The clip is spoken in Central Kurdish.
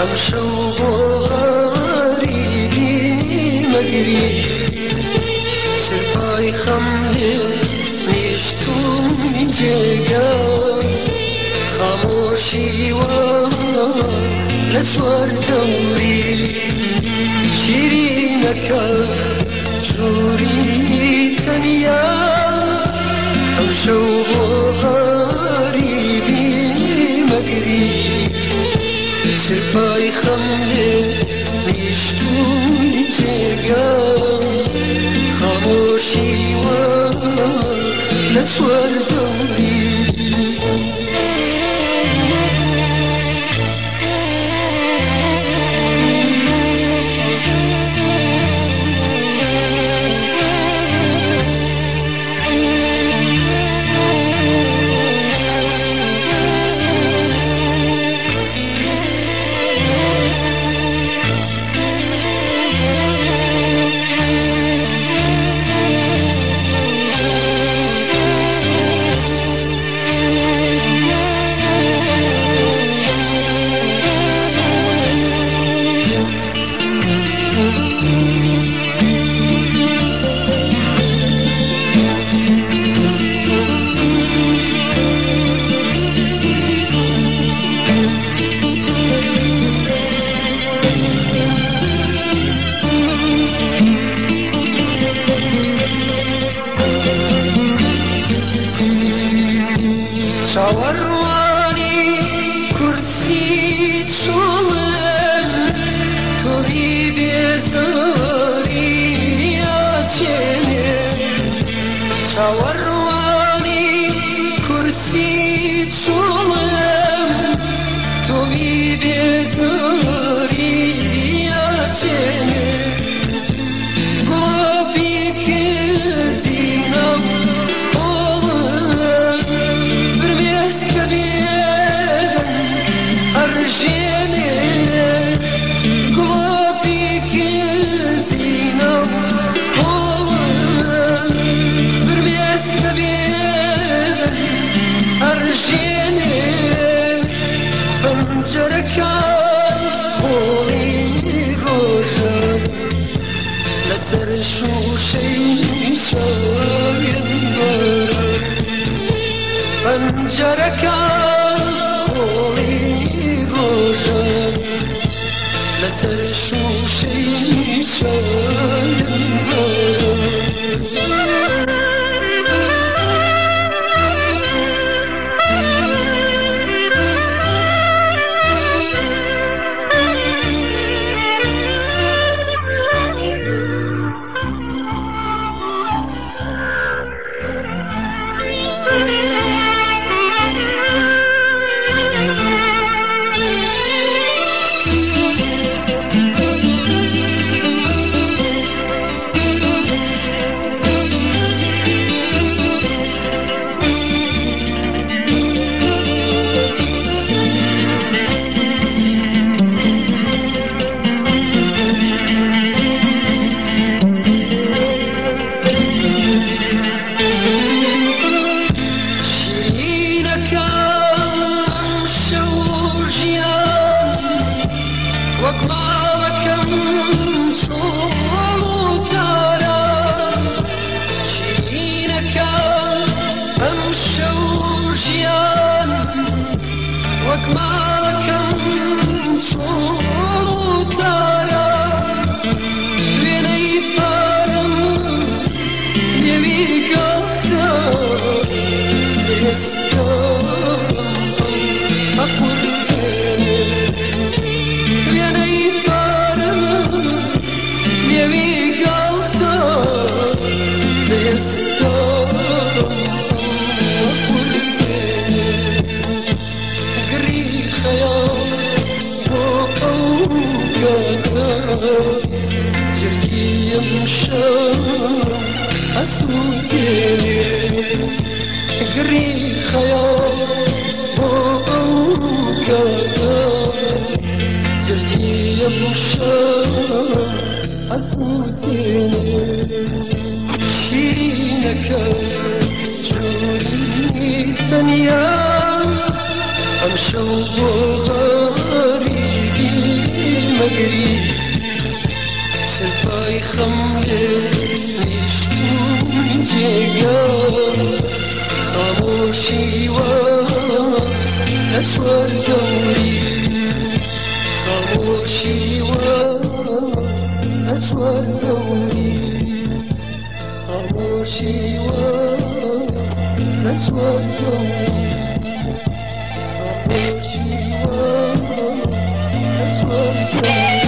ئەمشەو بۆ غریبی مەگری سپای خەم نیشتوم جێگە خامۆشیوە لە سوار دەوری شیرینەکە جووری تەنیا ئەمشەو بۆ غری پای خەم لێ نیشتومی جێگا خامۆشیوە لە سوەردا Çavarmani kursi çalır چاوەڕوانی کورسی چوە سر شوشه سایم داره پنجره کن خالی روشن لسر شوشه سایم داره my Сергеем Шам осудили грехая Бога Сергеем Шам осудили Хинака Чурин и Таньян Амшал Бога مجري شفاي خمر يشتوني جيجار خاموشي و أسوار دوري خاموشي و أسوار دوري خاموشي و أسوار دوري slowly